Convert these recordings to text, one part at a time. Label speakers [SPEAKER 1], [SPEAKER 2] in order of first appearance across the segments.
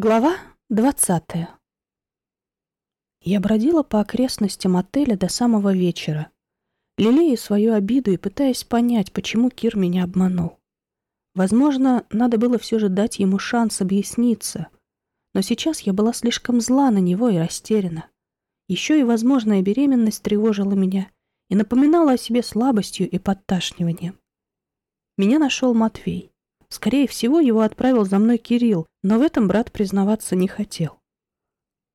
[SPEAKER 1] Глава двадцатая Я бродила по окрестностям отеля до самого вечера, лелея свою обиду и пытаясь понять, почему Кир меня обманул. Возможно, надо было все же дать ему шанс объясниться, но сейчас я была слишком зла на него и растеряна. Еще и возможная беременность тревожила меня и напоминала о себе слабостью и подташниванием. Меня нашел Матвей. Скорее всего, его отправил за мной Кирилл, но в этом брат признаваться не хотел.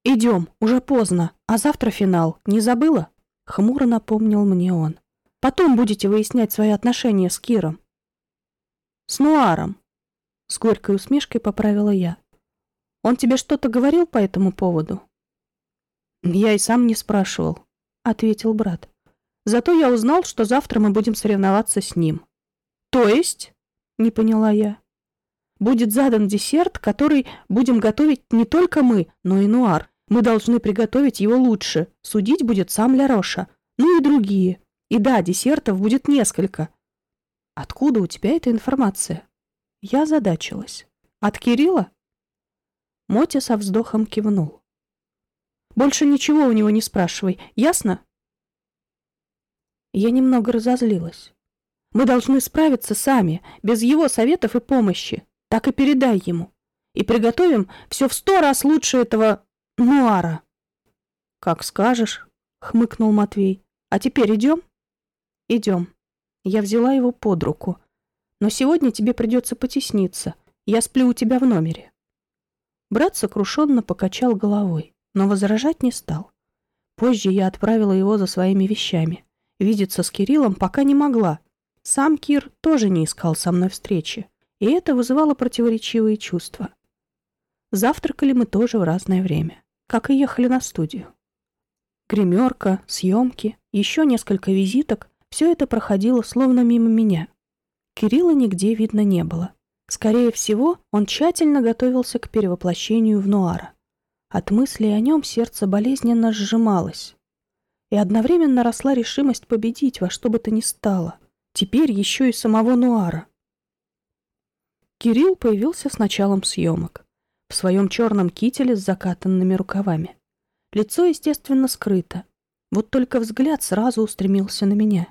[SPEAKER 1] «Идем, уже поздно, а завтра финал, не забыла?» — хмуро напомнил мне он. «Потом будете выяснять свои отношения с Киром». «С Нуаром», — с горькой усмешкой поправила я. «Он тебе что-то говорил по этому поводу?» «Я и сам не спрашивал», — ответил брат. «Зато я узнал, что завтра мы будем соревноваться с ним». «То есть?» — не поняла я. «Будет задан десерт, который будем готовить не только мы, но и Нуар. Мы должны приготовить его лучше. Судить будет сам Ляроша. Ну и другие. И да, десертов будет несколько». «Откуда у тебя эта информация?» Я задачилась. «От Кирилла?» Мотя со вздохом кивнул. «Больше ничего у него не спрашивай, ясно?» Я немного разозлилась. Мы должны справиться сами, без его советов и помощи. Так и передай ему. И приготовим все в сто раз лучше этого нуара. Как скажешь, хмыкнул Матвей. А теперь идем? Идем. Я взяла его под руку. Но сегодня тебе придется потесниться. Я сплю у тебя в номере. Брат сокрушенно покачал головой, но возражать не стал. Позже я отправила его за своими вещами. Видеться с Кириллом пока не могла, сам Кир тоже не искал со мной встречи, и это вызывало противоречивые чувства. Завтракали мы тоже в разное время, как и ехали на студию. Гримерка, съемки, еще несколько визиток — все это проходило словно мимо меня. Кирилла нигде видно не было. Скорее всего, он тщательно готовился к перевоплощению в Нуара. От мысли о нем сердце болезненно сжималось. И одновременно росла решимость победить во что бы то ни стало. Теперь еще и самого Нуара. Кирилл появился с началом съемок. В своем черном кителе с закатанными рукавами. Лицо, естественно, скрыто. Вот только взгляд сразу устремился на меня.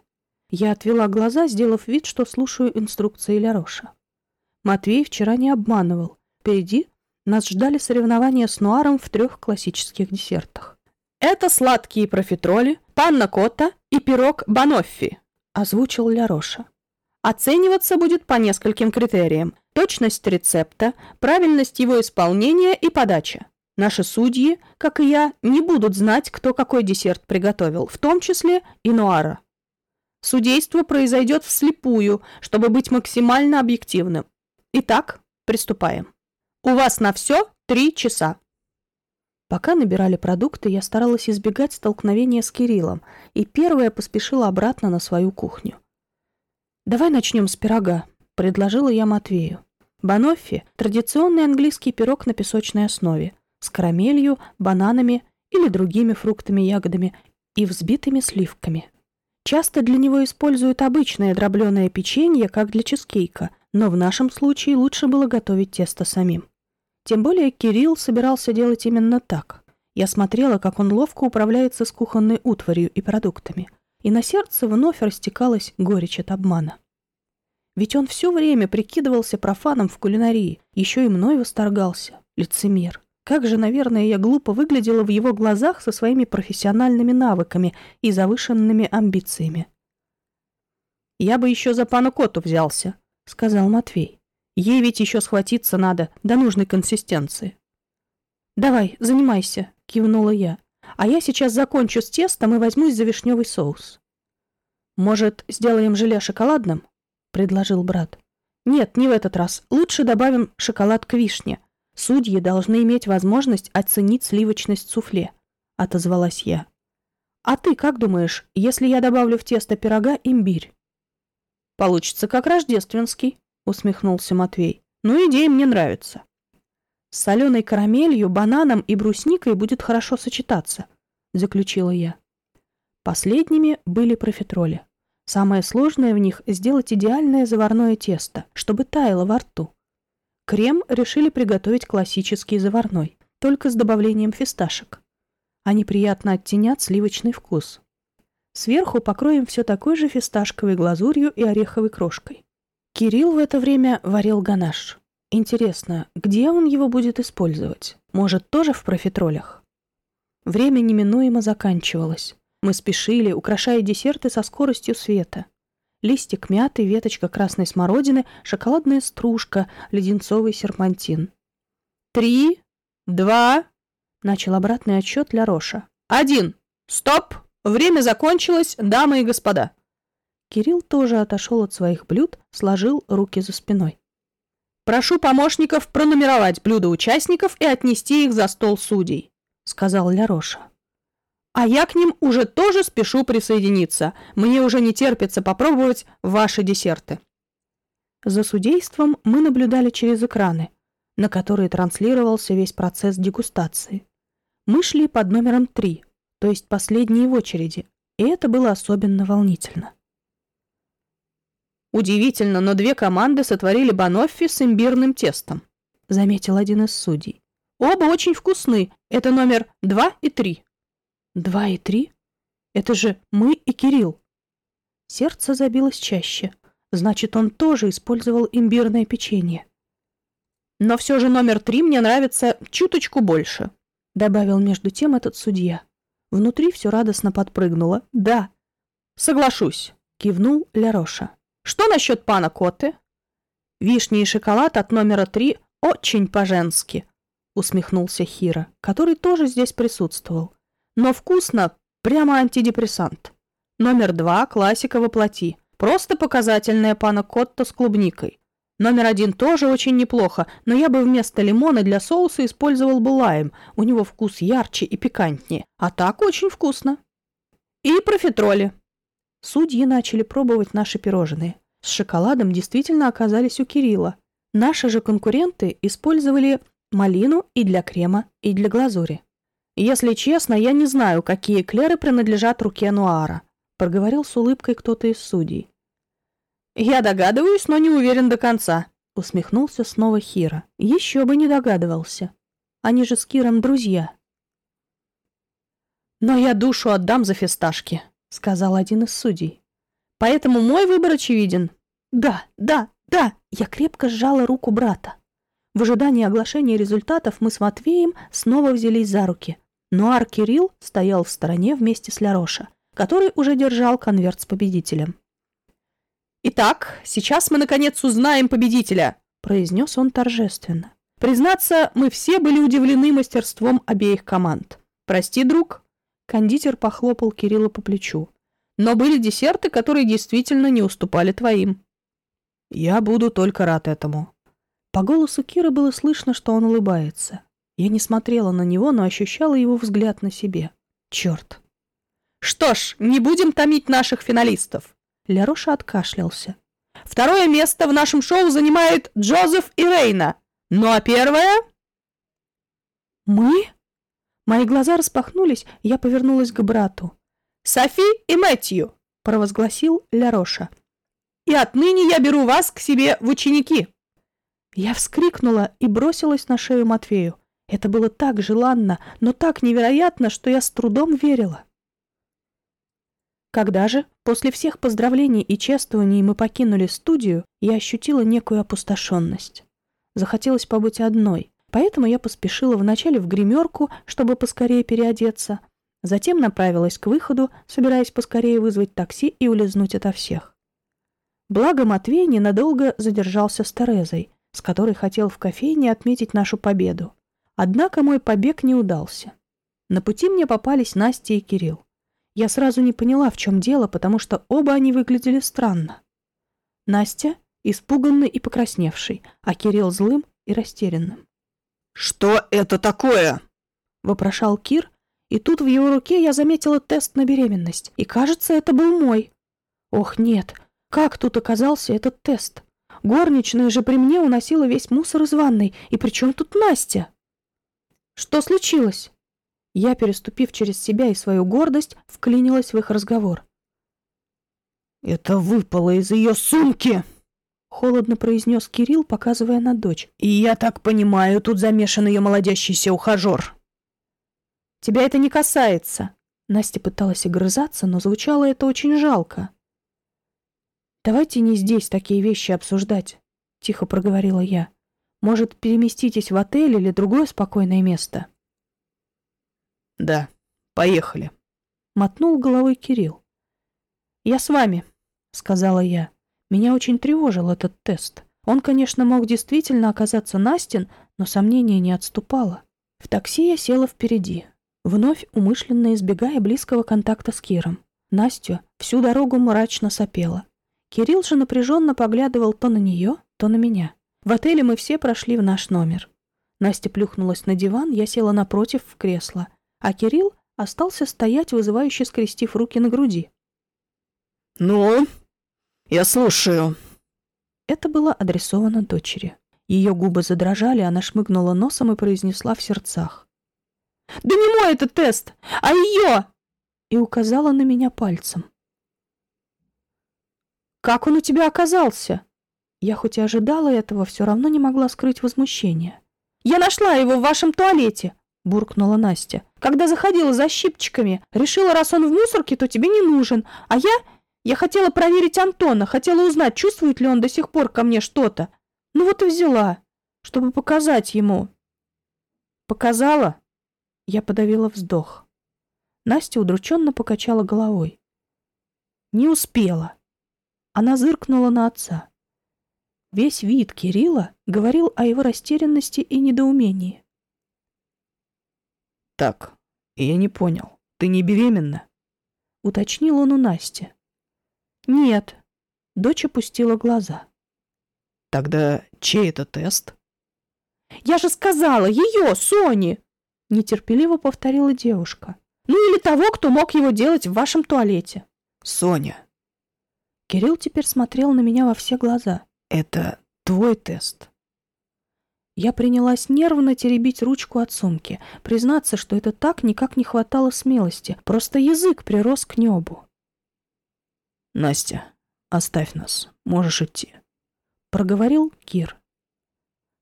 [SPEAKER 1] Я отвела глаза, сделав вид, что слушаю инструкции Ляроша. Матвей вчера не обманывал. Впереди нас ждали соревнования с Нуаром в трех классических десертах. Это сладкие профитроли, панна котта и пирог баноффи, — озвучил Ляроша. «Оцениваться будет по нескольким критериям. Точность рецепта, правильность его исполнения и подача. Наши судьи, как и я, не будут знать, кто какой десерт приготовил, в том числе и Нуара. Судейство произойдет вслепую, чтобы быть максимально объективным. Итак, приступаем. У вас на все три часа. Пока набирали продукты, я старалась избегать столкновения с Кириллом, и первая поспешила обратно на свою кухню. «Давай начнем с пирога», — предложила я Матвею. Баноффи — традиционный английский пирог на песочной основе, с карамелью, бананами или другими фруктами-ягодами и взбитыми сливками. Часто для него используют обычное дробленое печенье, как для чизкейка, но в нашем случае лучше было готовить тесто самим. Тем более Кирилл собирался делать именно так. Я смотрела, как он ловко управляется с кухонной утварью и продуктами, и на сердце вновь растекалась горечь от обмана. Ведь он все время прикидывался профаном в кулинарии, еще и мной восторгался. Лицемер. Как же, наверное, я глупо выглядела в его глазах со своими профессиональными навыками и завышенными амбициями. «Я бы еще за пану Коту взялся», — сказал Матвей. Ей ведь еще схватиться надо до нужной консистенции. «Давай, занимайся», — кивнула я. «А я сейчас закончу с тестом и возьмусь за вишневый соус». «Может, сделаем желе шоколадным?» — предложил брат. «Нет, не в этот раз. Лучше добавим шоколад к вишне. Судьи должны иметь возможность оценить сливочность суфле», — отозвалась я. «А ты как думаешь, если я добавлю в тесто пирога имбирь?» «Получится как рождественский», — усмехнулся Матвей. «Ну, идея мне нравится». «С соленой карамелью, бананом и брусникой будет хорошо сочетаться», — заключила я. Последними были профитроли. Самое сложное в них — сделать идеальное заварное тесто, чтобы таяло во рту. Крем решили приготовить классический заварной, только с добавлением фисташек. Они приятно оттенят сливочный вкус. Сверху покроем все такой же фисташковой глазурью и ореховой крошкой. Кирилл в это время варил ганаш. Интересно, где он его будет использовать? Может, тоже в профитролях? Время неминуемо заканчивалось. Мы спешили, украшая десерты со скоростью света. Листик мяты, веточка красной смородины, шоколадная стружка, леденцовый серпантин. «Три, два...» — начал обратный отсчет для Роша. «Один! Стоп! Время закончилось, дамы и господа!» Кирилл тоже отошел от своих блюд, сложил руки за спиной. «Прошу помощников пронумеровать блюда участников и отнести их за стол судей», — сказал Ляроша. «А я к ним уже тоже спешу присоединиться. Мне уже не терпится попробовать ваши десерты». За судейством мы наблюдали через экраны, на которые транслировался весь процесс дегустации. Мы шли под номером три, то есть последние в очереди, и это было особенно волнительно. Удивительно, но две команды сотворили баноффи с имбирным тестом, заметил один из судей. Оба очень вкусны. Это номер два и три. Два и три? Это же мы и Кирилл. Сердце забилось чаще. Значит, он тоже использовал имбирное печенье. Но все же номер три мне нравится чуточку больше, добавил между тем этот судья. Внутри все радостно подпрыгнуло. Да, соглашусь, кивнул Ляроша. Что насчет пана Коты? Вишни и шоколад от номера три очень по-женски, усмехнулся Хира, который тоже здесь присутствовал. Но вкусно, прямо антидепрессант. Номер два классика воплоти. Просто показательная пана Котта с клубникой. Номер один тоже очень неплохо, но я бы вместо лимона для соуса использовал бы лайм. У него вкус ярче и пикантнее. А так очень вкусно. И профитроли. Судьи начали пробовать наши пирожные. С шоколадом действительно оказались у Кирилла. Наши же конкуренты использовали малину и для крема, и для глазури. «Если честно, я не знаю, какие эклеры принадлежат руке Нуара», проговорил с улыбкой кто-то из судей. «Я догадываюсь, но не уверен до конца», усмехнулся снова Хира. «Еще бы не догадывался. Они же с Киром друзья». «Но я душу отдам за фисташки», — сказал один из судей. «Поэтому мой выбор очевиден». «Да, да, да!» Я крепко сжала руку брата. В ожидании оглашения результатов мы с Матвеем снова взялись за руки. Но Ар Кирилл стоял в стороне вместе с Ляроша, который уже держал конверт с победителем. «Итак, сейчас мы наконец узнаем победителя», — произнес он торжественно. «Признаться, мы все были удивлены мастерством обеих команд. Прости, друг, Кондитер похлопал Кирилла по плечу. Но были десерты, которые действительно не уступали твоим. Я буду только рад этому. По голосу Киры было слышно, что он улыбается. Я не смотрела на него, но ощущала его взгляд на себе. Черт. Что ж, не будем томить наших финалистов. Ляроша откашлялся. Второе место в нашем шоу занимает Джозеф и Рейна. Ну а первое... Мы? Мои глаза распахнулись, я повернулась к брату. «Софи и Мэтью!» — провозгласил Ляроша. «И отныне я беру вас к себе в ученики!» Я вскрикнула и бросилась на шею Матвею. Это было так желанно, но так невероятно, что я с трудом верила. Когда же, после всех поздравлений и чествований мы покинули студию, я ощутила некую опустошенность. Захотелось побыть одной, Поэтому я поспешила вначале в гримерку, чтобы поскорее переодеться, затем направилась к выходу, собираясь поскорее вызвать такси и улизнуть ото всех. Благо Матвей ненадолго задержался с Терезой, с которой хотел в кофейне отметить нашу победу. Однако мой побег не удался. На пути мне попались Настя и Кирилл. Я сразу не поняла, в чем дело, потому что оба они выглядели странно. Настя — испуганный и покрасневший, а Кирилл злым и растерянным.
[SPEAKER 2] «Что это такое?»
[SPEAKER 1] — вопрошал Кир, и тут в его руке я заметила тест на беременность, и, кажется, это был мой. Ох, нет, как тут оказался этот тест? Горничная же при мне уносила весь мусор из ванной, и при чем тут Настя? Что случилось? Я, переступив через себя и свою гордость, вклинилась в их разговор.
[SPEAKER 2] «Это выпало из ее сумки!»
[SPEAKER 1] Холодно произнес Кирилл, показывая на дочь.
[SPEAKER 2] И я так понимаю, тут замешан ее молодящийся ухажер.
[SPEAKER 1] Тебя это не касается. Настя пыталась огрызаться, но звучало это очень жалко. Давайте не здесь такие вещи обсуждать, тихо проговорила я. Может, переместитесь в отель или другое спокойное место?
[SPEAKER 2] Да, поехали.
[SPEAKER 1] Мотнул головой Кирилл. Я с вами, сказала я. Меня очень тревожил этот тест. Он, конечно, мог действительно оказаться Настин, но сомнение не отступало. В такси я села впереди, вновь умышленно избегая близкого контакта с Киром. Настя всю дорогу мрачно сопела. Кирилл же напряженно поглядывал то на нее, то на меня. В отеле мы все прошли в наш номер. Настя плюхнулась на диван, я села напротив в кресло, а Кирилл остался стоять, вызывающе скрестив руки на груди.
[SPEAKER 2] «Ну, я слушаю».
[SPEAKER 1] Это было адресовано дочери. Ее губы задрожали, она шмыгнула носом и произнесла в сердцах. «Да не мой этот тест, а ее!» И указала на меня пальцем. «Как он у тебя оказался?» Я хоть и ожидала этого, все равно не могла скрыть возмущение. «Я нашла его в вашем туалете!» — буркнула Настя. «Когда заходила за щипчиками, решила, раз он в мусорке, то тебе не нужен. А я... Я хотела проверить Антона, хотела узнать, чувствует ли он до сих пор ко мне что-то. Ну вот и взяла, чтобы показать ему». «Показала?» Я подавила вздох. Настя удрученно покачала головой. «Не успела». Она зыркнула на отца. Весь вид Кирилла говорил о его растерянности и недоумении.
[SPEAKER 2] «Так, я не понял. Ты не беременна?»
[SPEAKER 1] — уточнил он у Насти. «Нет». Дочь опустила глаза.
[SPEAKER 2] «Тогда чей это тест?»
[SPEAKER 1] «Я же сказала, ее, Сони!» — нетерпеливо повторила девушка. «Ну или того, кто мог его делать в вашем туалете».
[SPEAKER 2] «Соня».
[SPEAKER 1] Кирилл теперь смотрел на меня во все глаза.
[SPEAKER 2] «Это твой тест?»
[SPEAKER 1] Я принялась нервно теребить ручку от сумки. Признаться, что это так, никак не хватало смелости. Просто язык прирос к небу.
[SPEAKER 2] «Настя, оставь нас. Можешь идти», —
[SPEAKER 1] проговорил Кир.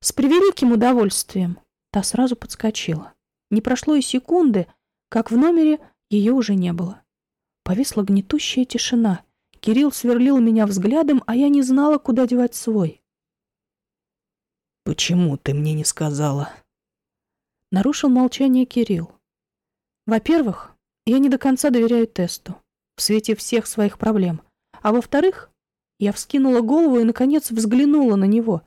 [SPEAKER 1] «С превеликим удовольствием!» Та сразу подскочила. Не прошло и секунды, как в номере ее уже не было. Повисла гнетущая тишина. Кирилл сверлил меня взглядом, а я не знала, куда девать свой.
[SPEAKER 2] «Почему ты мне не сказала?»
[SPEAKER 1] Нарушил молчание Кирилл. «Во-первых, я не до конца доверяю тесту, в свете всех своих проблем. А во-вторых, я вскинула голову и, наконец, взглянула на него.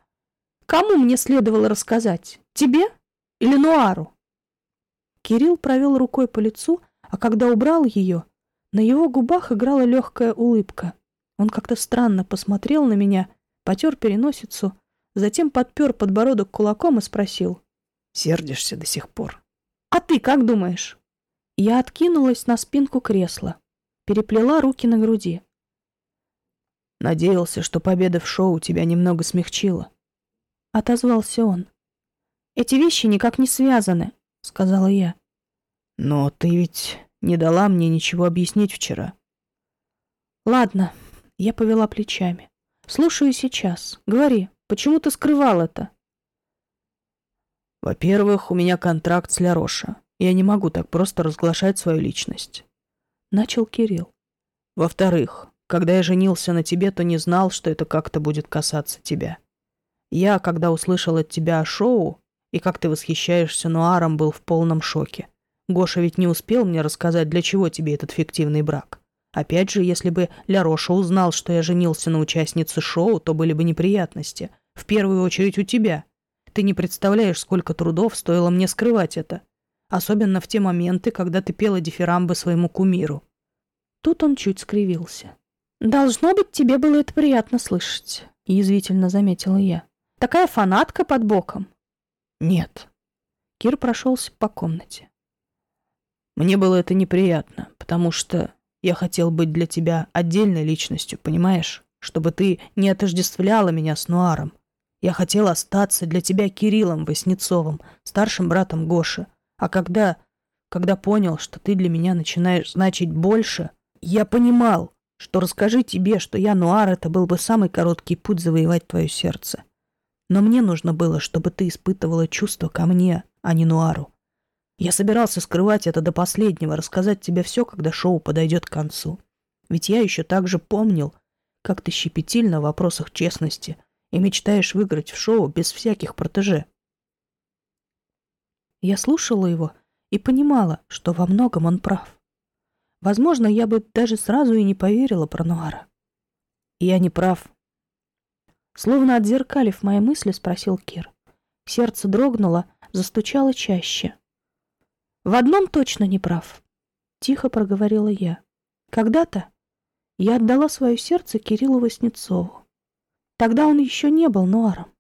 [SPEAKER 1] Кому мне следовало рассказать? Тебе или Нуару?» Кирилл провел рукой по лицу, а когда убрал ее, на его губах играла легкая улыбка. Он как-то странно посмотрел на меня, потер переносицу — затем подпер подбородок кулаком и спросил.
[SPEAKER 2] «Сердишься до сих пор?»
[SPEAKER 1] «А ты как думаешь?» Я откинулась на спинку кресла, переплела руки на груди.
[SPEAKER 2] «Надеялся, что победа в шоу тебя немного смягчила», —
[SPEAKER 1] отозвался он. «Эти вещи никак не связаны», — сказала я.
[SPEAKER 2] «Но ты ведь не дала мне ничего объяснить вчера».
[SPEAKER 1] «Ладно», — я повела плечами. «Слушаю сейчас. Говори». Почему ты скрывал это?
[SPEAKER 2] Во-первых, у меня контракт с Ляроша. Я не могу так просто разглашать свою личность.
[SPEAKER 1] Начал Кирилл.
[SPEAKER 2] Во-вторых, когда я женился на тебе, то не знал, что это как-то будет касаться тебя. Я, когда услышал от тебя о шоу, и как ты восхищаешься Нуаром, был в полном шоке. Гоша ведь не успел мне рассказать, для чего тебе этот фиктивный брак. Опять же, если бы Ляроша узнал, что я женился на участнице шоу, то были бы неприятности. В первую очередь у тебя. Ты не представляешь, сколько трудов стоило мне скрывать это. Особенно в те моменты, когда ты пела дифирамбы своему кумиру.
[SPEAKER 1] Тут он чуть скривился. «Должно быть, тебе было это приятно слышать», — язвительно заметила я. «Такая фанатка под боком».
[SPEAKER 2] «Нет».
[SPEAKER 1] Кир прошелся по комнате.
[SPEAKER 2] «Мне было это неприятно, потому что я хотел быть для тебя отдельной личностью, понимаешь? Чтобы ты не отождествляла меня с Нуаром. Я хотел остаться для тебя Кириллом Васнецовым, старшим братом Гоши. А когда... когда понял, что ты для меня начинаешь значить больше, я понимал, что расскажи тебе, что я Нуар, это был бы самый короткий путь завоевать твое сердце. Но мне нужно было, чтобы ты испытывала чувство ко мне, а не Нуару. Я собирался скрывать это до последнего, рассказать тебе все, когда шоу подойдет к концу. Ведь я еще так же помнил, как ты щепетильна в вопросах честности и мечтаешь выиграть в шоу без всяких протеже.
[SPEAKER 1] Я слушала его и понимала, что во многом он прав. Возможно, я бы даже сразу и не поверила про Нуара.
[SPEAKER 2] Я не прав.
[SPEAKER 1] Словно отзеркалив мои мысли, спросил Кир. Сердце дрогнуло, застучало чаще. В одном точно не прав. Тихо проговорила я. Когда-то я отдала свое сердце Кириллу Васнецову. Тогда он еще не был Нуаром.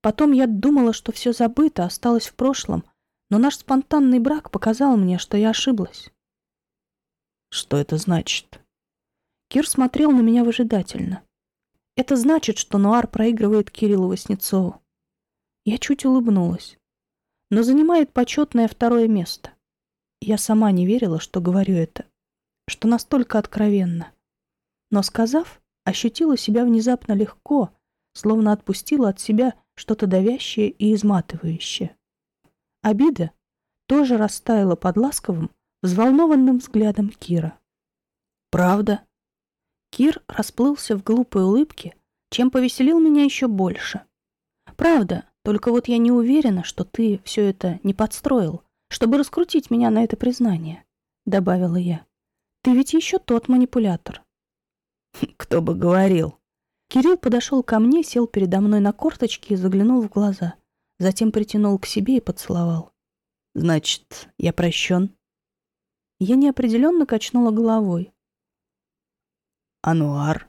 [SPEAKER 1] Потом я думала, что все забыто, осталось в прошлом, но наш спонтанный брак показал мне, что я ошиблась.
[SPEAKER 2] Что это значит?
[SPEAKER 1] Кир смотрел на меня выжидательно. Это значит, что Нуар проигрывает Кириллу Васнецову. Я чуть улыбнулась. Но занимает почетное второе место. Я сама не верила, что говорю это. Что настолько откровенно. Но сказав, ощутила себя внезапно легко, словно отпустила от себя что-то давящее и изматывающее. Обида тоже растаяла под ласковым, взволнованным взглядом Кира.
[SPEAKER 2] «Правда?»
[SPEAKER 1] Кир расплылся в глупой улыбке, чем повеселил меня еще больше. «Правда, только вот я не уверена, что ты все это не подстроил, чтобы раскрутить меня на это признание», — добавила я. «Ты ведь еще тот манипулятор».
[SPEAKER 2] «Кто бы говорил?»
[SPEAKER 1] Кирилл подошел ко мне, сел передо мной на корточки и заглянул в глаза, затем притянул к себе и поцеловал.
[SPEAKER 2] «Значит, я прощен?»
[SPEAKER 1] Я неопределенно качнула головой.
[SPEAKER 2] «Ануар?»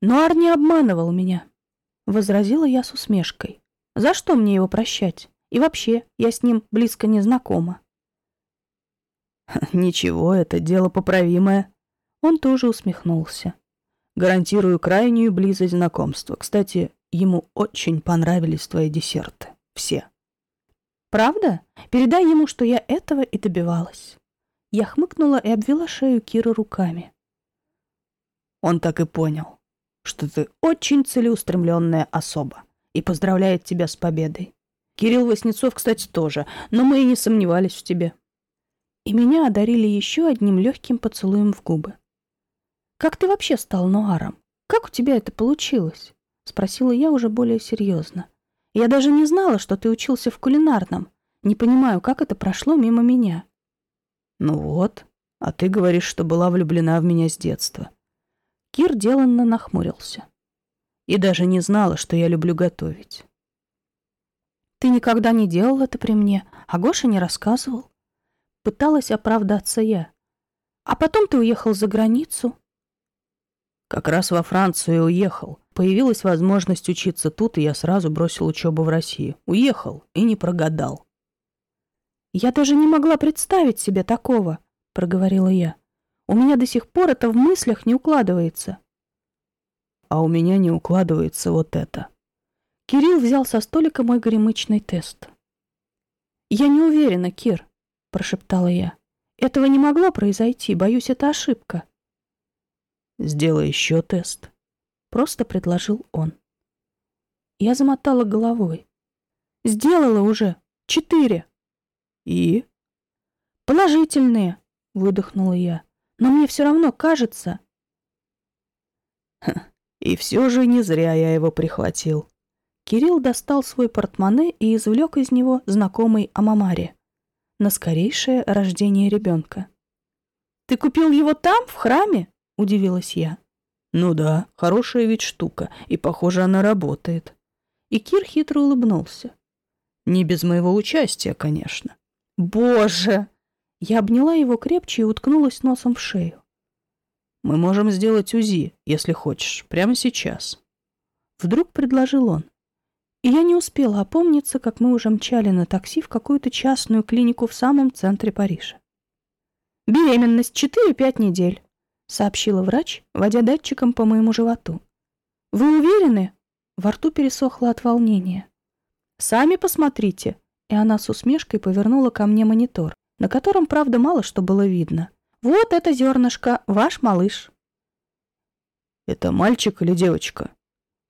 [SPEAKER 1] «Нуар не обманывал меня», — возразила я с усмешкой. «За что мне его прощать? И вообще, я с ним близко не знакома».
[SPEAKER 2] «Ничего, это дело поправимое».
[SPEAKER 1] Он тоже усмехнулся.
[SPEAKER 2] «Гарантирую крайнюю близость знакомства. Кстати, ему очень понравились твои десерты. Все».
[SPEAKER 1] «Правда? Передай ему, что я этого и добивалась». Я хмыкнула и обвела шею Киры руками.
[SPEAKER 2] Он так и понял, что ты очень целеустремленная особа и поздравляет тебя с победой. Кирилл Васнецов, кстати, тоже, но мы и не сомневались в тебе.
[SPEAKER 1] И меня одарили еще одним легким поцелуем в губы. «Как ты вообще стал нуаром? Как у тебя это получилось?» — спросила я уже более серьезно. «Я даже не знала, что ты учился в кулинарном. Не понимаю, как это прошло мимо меня».
[SPEAKER 2] «Ну вот, а ты говоришь, что была влюблена в меня с детства».
[SPEAKER 1] Кир деланно нахмурился.
[SPEAKER 2] «И даже не знала, что я люблю готовить».
[SPEAKER 1] «Ты никогда не делал это при мне, а Гоша не рассказывал?» Пыталась оправдаться я. «А потом ты уехал за границу?»
[SPEAKER 2] «Как раз во Францию уехал. Появилась возможность учиться тут, и я сразу бросил учебу в России. Уехал и не прогадал.
[SPEAKER 1] «Я даже не могла представить себе такого», — проговорила я. «У меня до сих пор это в мыслях не укладывается».
[SPEAKER 2] «А у меня не укладывается вот это».
[SPEAKER 1] Кирилл взял со столика мой горемычный тест. «Я не уверена, Кир», — прошептала я. «Этого не могло произойти, боюсь, это ошибка».
[SPEAKER 2] «Сделай еще тест», —
[SPEAKER 1] просто предложил он. Я замотала головой. «Сделала уже. Четыре».
[SPEAKER 2] «И?»
[SPEAKER 1] «Положительные», — выдохнула я. «Но мне все равно кажется...»
[SPEAKER 2] «И все же не зря я его прихватил».
[SPEAKER 1] Кирилл достал свой портмоне и извлек из него знакомый Амамари на скорейшее рождение ребенка. «Ты купил его там, в храме?» — удивилась я.
[SPEAKER 2] «Ну да, хорошая ведь штука, и, похоже, она работает».
[SPEAKER 1] И Кир хитро улыбнулся.
[SPEAKER 2] «Не без моего участия, конечно».
[SPEAKER 1] Боже! Я обняла его крепче и уткнулась носом в шею.
[SPEAKER 2] Мы можем сделать УЗИ, если хочешь, прямо сейчас.
[SPEAKER 1] Вдруг предложил он. И я не успела опомниться, как мы уже мчали на такси в какую-то частную клинику в самом центре Парижа. «Беременность 4-5 недель», — сообщила врач, водя датчиком по моему животу. «Вы уверены?» Во рту пересохло от волнения. «Сами посмотрите», и она с усмешкой повернула ко мне монитор, на котором, правда, мало что было видно. «Вот это зернышко, ваш малыш».
[SPEAKER 2] Это мальчик или девочка?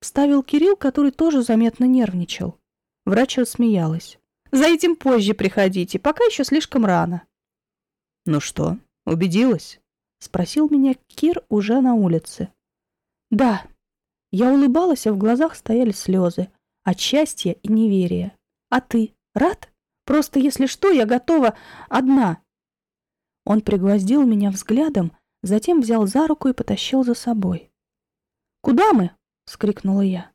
[SPEAKER 1] Вставил Кирилл, который тоже заметно нервничал. Врач рассмеялась. За этим позже приходите, пока еще слишком рано.
[SPEAKER 2] Ну что, убедилась?
[SPEAKER 1] Спросил меня Кир уже на улице. Да. Я улыбалась, а в глазах стояли слезы. От счастья и неверия. А ты рад? Просто, если что, я готова одна. Он пригвоздил меня взглядом, затем взял за руку и потащил за собой. «Куда мы?» — вскрикнула я.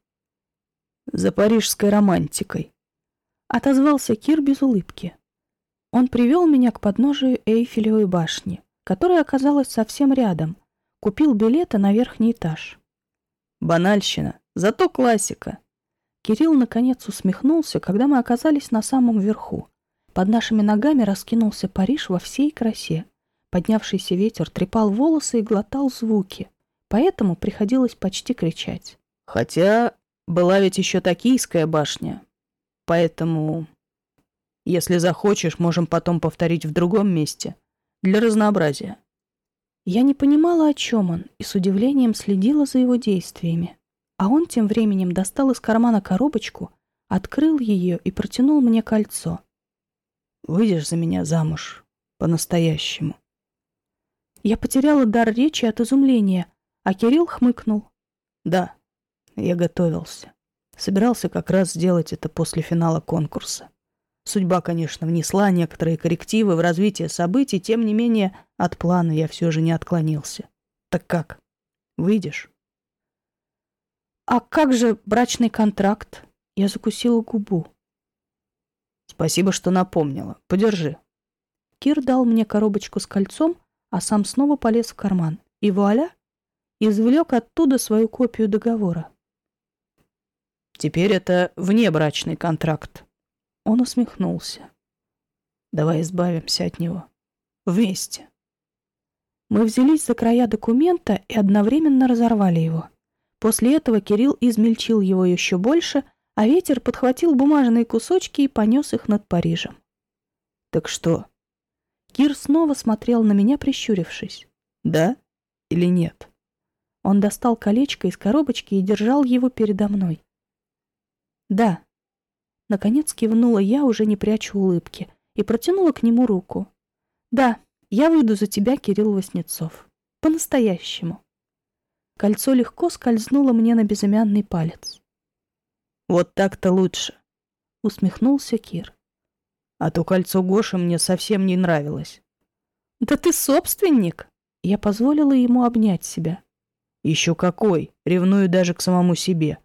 [SPEAKER 2] «За парижской романтикой», — отозвался Кир без улыбки.
[SPEAKER 1] Он привел меня к подножию Эйфелевой башни, которая оказалась совсем рядом, купил билеты на верхний этаж.
[SPEAKER 2] «Банальщина, зато классика»,
[SPEAKER 1] Кирилл наконец усмехнулся, когда мы оказались на самом верху. Под нашими ногами раскинулся Париж во всей красе. Поднявшийся ветер трепал волосы и глотал звуки, поэтому приходилось почти кричать.
[SPEAKER 2] Хотя была ведь еще Токийская башня, поэтому... Если захочешь, можем потом повторить в другом месте, для разнообразия.
[SPEAKER 1] Я не понимала, о чем он, и с удивлением следила за его действиями. А он тем временем достал из кармана коробочку, открыл ее и протянул мне кольцо.
[SPEAKER 2] «Выйдешь за меня замуж по-настоящему?»
[SPEAKER 1] Я потеряла дар речи от изумления, а Кирилл хмыкнул.
[SPEAKER 2] «Да, я готовился. Собирался как раз сделать это после финала конкурса. Судьба, конечно, внесла некоторые коррективы в развитие событий, тем не менее от плана я все же не отклонился. Так как? Выйдешь?»
[SPEAKER 1] «А как же брачный контракт?» Я закусила губу.
[SPEAKER 2] «Спасибо, что напомнила. Подержи».
[SPEAKER 1] Кир дал мне коробочку с кольцом, а сам снова полез в карман. И вуаля! Извлек оттуда свою копию договора.
[SPEAKER 2] «Теперь это внебрачный контракт».
[SPEAKER 1] Он усмехнулся.
[SPEAKER 2] «Давай избавимся от него. Вместе».
[SPEAKER 1] Мы взялись за края документа и одновременно разорвали его. После этого Кирилл измельчил его еще больше, а ветер подхватил бумажные кусочки и понес их над Парижем.
[SPEAKER 2] «Так что?»
[SPEAKER 1] Кир снова смотрел на меня, прищурившись.
[SPEAKER 2] «Да или нет?»
[SPEAKER 1] Он достал колечко из коробочки и держал его передо мной. «Да». Наконец кивнула я, уже не прячу улыбки, и протянула к нему руку. «Да, я выйду за тебя, Кирилл Васнецов. По-настоящему». Кольцо легко скользнуло мне на безымянный палец.
[SPEAKER 2] «Вот так-то лучше», —
[SPEAKER 1] усмехнулся Кир.
[SPEAKER 2] «А то кольцо Гоши мне совсем не нравилось».
[SPEAKER 1] «Да ты собственник!» Я позволила ему обнять себя.
[SPEAKER 2] «Еще какой! Ревную даже к самому себе!»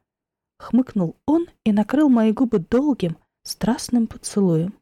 [SPEAKER 1] Хмыкнул он и накрыл мои губы долгим, страстным поцелуем.